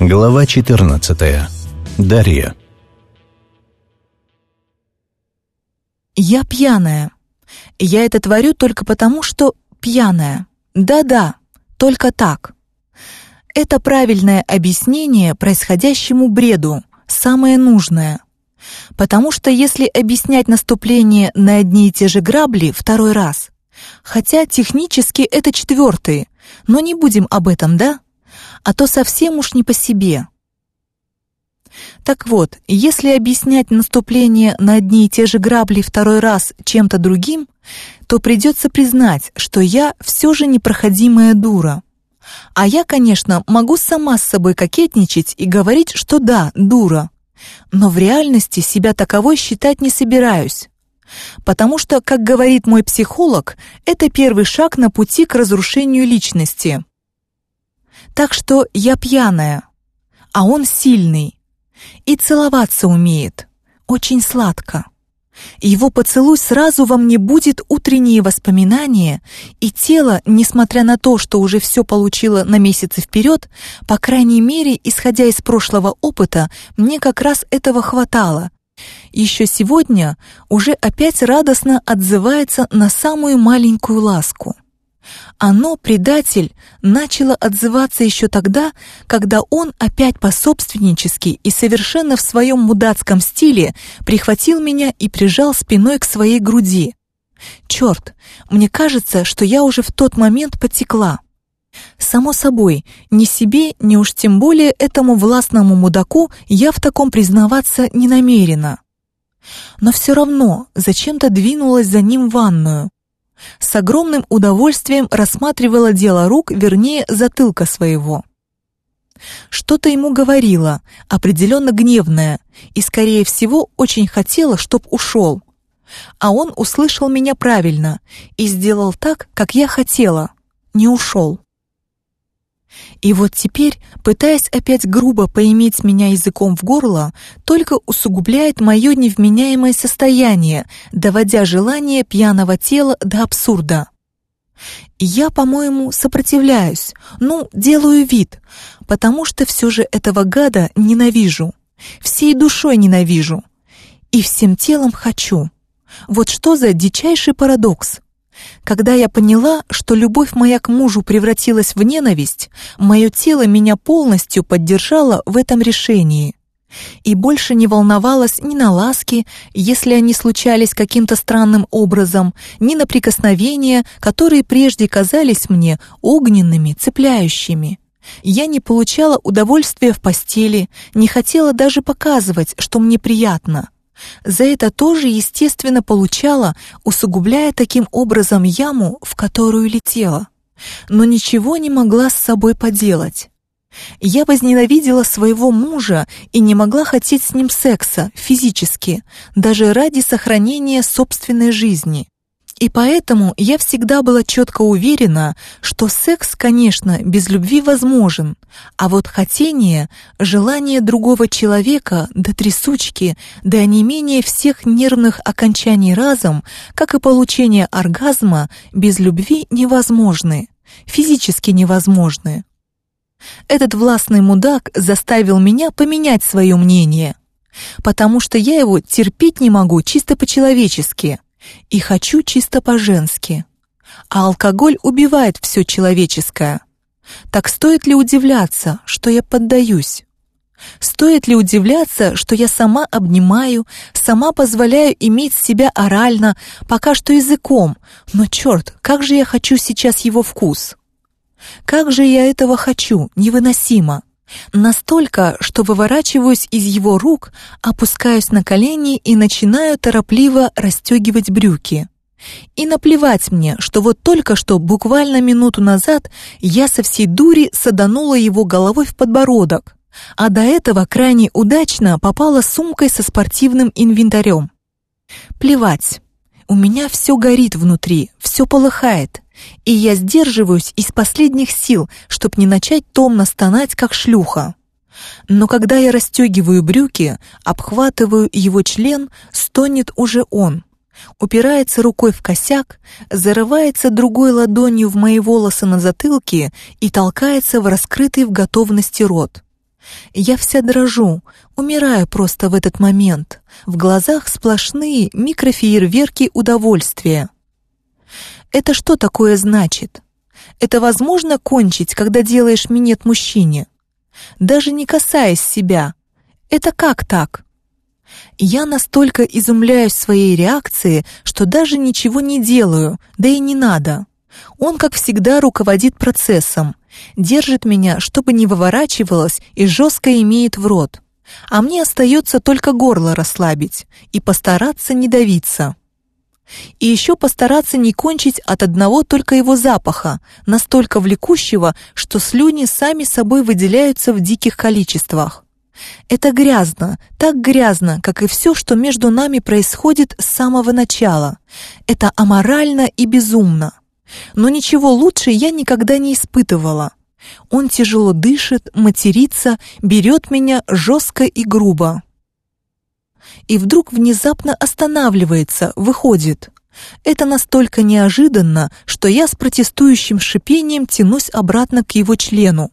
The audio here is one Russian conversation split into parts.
Глава 14. Дарья. Я пьяная. Я это творю только потому, что пьяная. Да-да, только так. Это правильное объяснение происходящему бреду, самое нужное. Потому что если объяснять наступление на одни и те же грабли второй раз, хотя технически это четвертый, но не будем об этом, да? А то совсем уж не по себе. Так вот, если объяснять наступление на одни и те же грабли второй раз чем-то другим, то придется признать, что я все же непроходимая дура. А я, конечно, могу сама с собой кокетничать и говорить, что да, дура. Но в реальности себя таковой считать не собираюсь. Потому что, как говорит мой психолог, это первый шаг на пути к разрушению личности. Так что я пьяная, а он сильный. И целоваться умеет. Очень сладко. Его поцелуй сразу во мне будет утренние воспоминания, и тело, несмотря на то, что уже все получило на месяцы вперед, по крайней мере, исходя из прошлого опыта, мне как раз этого хватало. Еще сегодня уже опять радостно отзывается на самую маленькую ласку. Оно, предатель, начало отзываться еще тогда, когда он опять пособственнически и совершенно в своем мудацком стиле прихватил меня и прижал спиной к своей груди. Черт, мне кажется, что я уже в тот момент потекла. Само собой, ни себе, ни уж тем более этому властному мудаку я в таком признаваться не намерена. Но все равно зачем-то двинулась за ним в ванную, с огромным удовольствием рассматривала дело рук, вернее, затылка своего. Что-то ему говорила, определенно гневное, и, скорее всего, очень хотела, чтоб ушел. А он услышал меня правильно и сделал так, как я хотела, не ушел. И вот теперь, пытаясь опять грубо поиметь меня языком в горло, только усугубляет мое невменяемое состояние, доводя желание пьяного тела до абсурда. Я, по-моему, сопротивляюсь, ну, делаю вид, потому что все же этого гада ненавижу, всей душой ненавижу и всем телом хочу. Вот что за дичайший парадокс. Когда я поняла, что любовь моя к мужу превратилась в ненависть, мое тело меня полностью поддержало в этом решении. И больше не волновалась ни на ласки, если они случались каким-то странным образом, ни на прикосновения, которые прежде казались мне огненными, цепляющими. Я не получала удовольствия в постели, не хотела даже показывать, что мне приятно. За это тоже, естественно, получала, усугубляя таким образом яму, в которую летела. Но ничего не могла с собой поделать. Я возненавидела своего мужа и не могла хотеть с ним секса, физически, даже ради сохранения собственной жизни. И поэтому я всегда была четко уверена, что секс, конечно, без любви возможен, а вот хотение, желание другого человека до трясучки, до онемения всех нервных окончаний разом, как и получение оргазма, без любви невозможны, физически невозможны. Этот властный мудак заставил меня поменять свое мнение, потому что я его терпеть не могу чисто по-человечески — и хочу чисто по-женски. А алкоголь убивает все человеческое. Так стоит ли удивляться, что я поддаюсь? Стоит ли удивляться, что я сама обнимаю, сама позволяю иметь себя орально, пока что языком, но черт, как же я хочу сейчас его вкус? Как же я этого хочу, невыносимо. Настолько, что выворачиваюсь из его рук, опускаюсь на колени и начинаю торопливо расстегивать брюки. И наплевать мне, что вот только что, буквально минуту назад, я со всей дури саданула его головой в подбородок, а до этого крайне удачно попала сумкой со спортивным инвентарем. Плевать. У меня все горит внутри, все полыхает и я сдерживаюсь из последних сил, чтобы не начать томно стонать, как шлюха. Но когда я расстегиваю брюки, обхватываю его член, стонет уже он. Упирается рукой в косяк, зарывается другой ладонью в мои волосы на затылке и толкается в раскрытый в готовности рот. Я вся дрожу, умираю просто в этот момент. В глазах сплошные микрофейерверки удовольствия. Это что такое значит? Это возможно кончить, когда делаешь минет мужчине? Даже не касаясь себя. Это как так? Я настолько изумляюсь своей реакции, что даже ничего не делаю, да и не надо. Он, как всегда, руководит процессом, держит меня, чтобы не выворачивалось и жестко имеет в рот. А мне остается только горло расслабить и постараться не давиться. И еще постараться не кончить от одного только его запаха, настолько влекущего, что слюни сами собой выделяются в диких количествах. Это грязно, так грязно, как и все, что между нами происходит с самого начала. Это аморально и безумно. Но ничего лучше я никогда не испытывала. Он тяжело дышит, матерится, берет меня жестко и грубо. И вдруг внезапно останавливается, выходит. Это настолько неожиданно, что я с протестующим шипением тянусь обратно к его члену.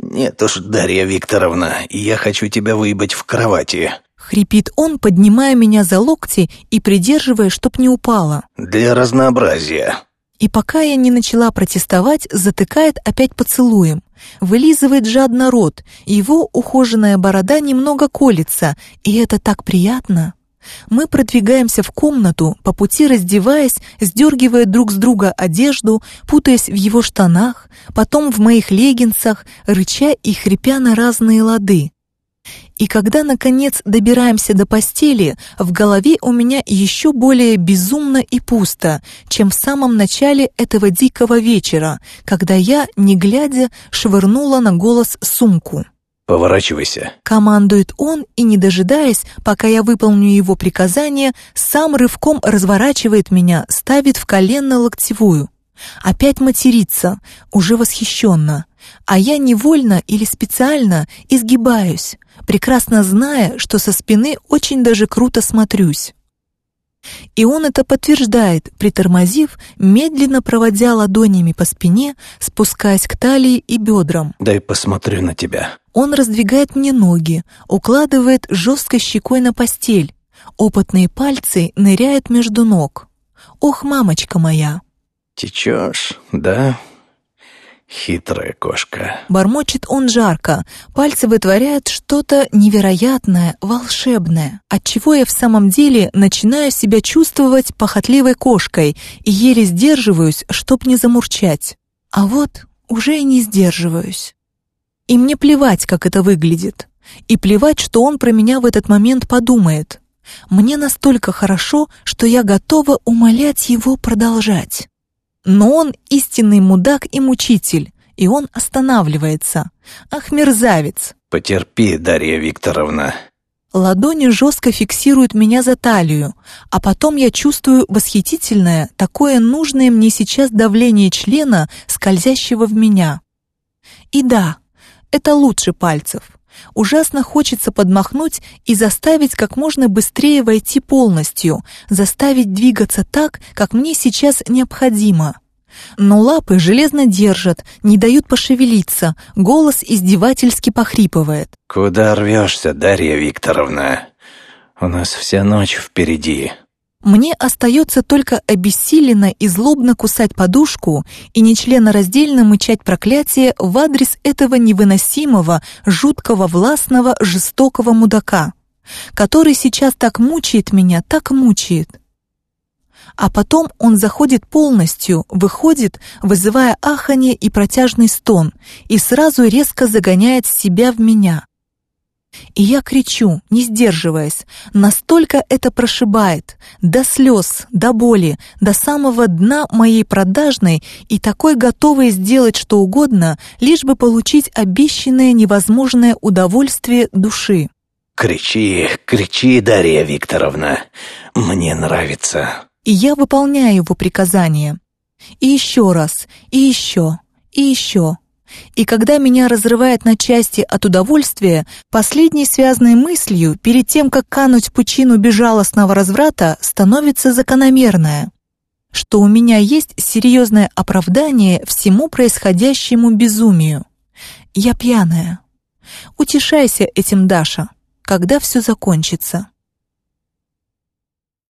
«Нет уж, Дарья Викторовна, я хочу тебя выебать в кровати», Хрипит он, поднимая меня за локти и придерживая, чтоб не упала. «Для разнообразия». И пока я не начала протестовать, затыкает опять поцелуем. Вылизывает жадно рот, его ухоженная борода немного колется, и это так приятно. Мы продвигаемся в комнату, по пути раздеваясь, сдергивая друг с друга одежду, путаясь в его штанах, потом в моих леггинсах, рыча и хрипя на разные лады. И когда, наконец, добираемся до постели, в голове у меня еще более безумно и пусто, чем в самом начале этого дикого вечера, когда я, не глядя, швырнула на голос сумку. «Поворачивайся», — командует он, и, не дожидаясь, пока я выполню его приказание, сам рывком разворачивает меня, ставит в коленно-локтевую. Опять матерится, уже восхищенно. А я невольно или специально изгибаюсь, прекрасно зная, что со спины очень даже круто смотрюсь. И он это подтверждает, притормозив, медленно проводя ладонями по спине, спускаясь к талии и бедрам. «Дай посмотрю на тебя». Он раздвигает мне ноги, укладывает жесткой щекой на постель. Опытные пальцы ныряют между ног. «Ох, мамочка моя!» «Течешь, да?» Хитрая кошка. Бормочет он жарко, пальцы вытворяют что-то невероятное, волшебное, отчего я в самом деле начинаю себя чувствовать похотливой кошкой и еле сдерживаюсь, чтоб не замурчать. А вот уже и не сдерживаюсь. И мне плевать, как это выглядит. И плевать, что он про меня в этот момент подумает. Мне настолько хорошо, что я готова умолять его продолжать. Но он истинный мудак и мучитель, и он останавливается. Ах, мерзавец! Потерпи, Дарья Викторовна. Ладони жестко фиксируют меня за талию, а потом я чувствую восхитительное, такое нужное мне сейчас давление члена, скользящего в меня. И да, это лучше пальцев. Ужасно хочется подмахнуть и заставить как можно быстрее войти полностью, заставить двигаться так, как мне сейчас необходимо. Но лапы железно держат, не дают пошевелиться, голос издевательски похрипывает. «Куда рвешься, Дарья Викторовна? У нас вся ночь впереди». Мне остается только обессиленно и злобно кусать подушку и нечленораздельно мычать проклятие в адрес этого невыносимого, жуткого, властного, жестокого мудака, который сейчас так мучает меня, так мучает. А потом он заходит полностью, выходит, вызывая аханье и протяжный стон, и сразу резко загоняет себя в меня. И я кричу, не сдерживаясь, настолько это прошибает, до слез, до боли, до самого дна моей продажной и такой готовой сделать что угодно, лишь бы получить обещанное невозможное удовольствие души. «Кричи, кричи, Дарья Викторовна, мне нравится». И я выполняю его приказание. И еще раз, и еще, и еще. И когда меня разрывает на части от удовольствия, последней связанной мыслью, перед тем, как кануть в пучину безжалостного разврата, становится закономерная, что у меня есть серьезное оправдание всему происходящему безумию. Я пьяная. Утешайся этим, Даша, когда все закончится.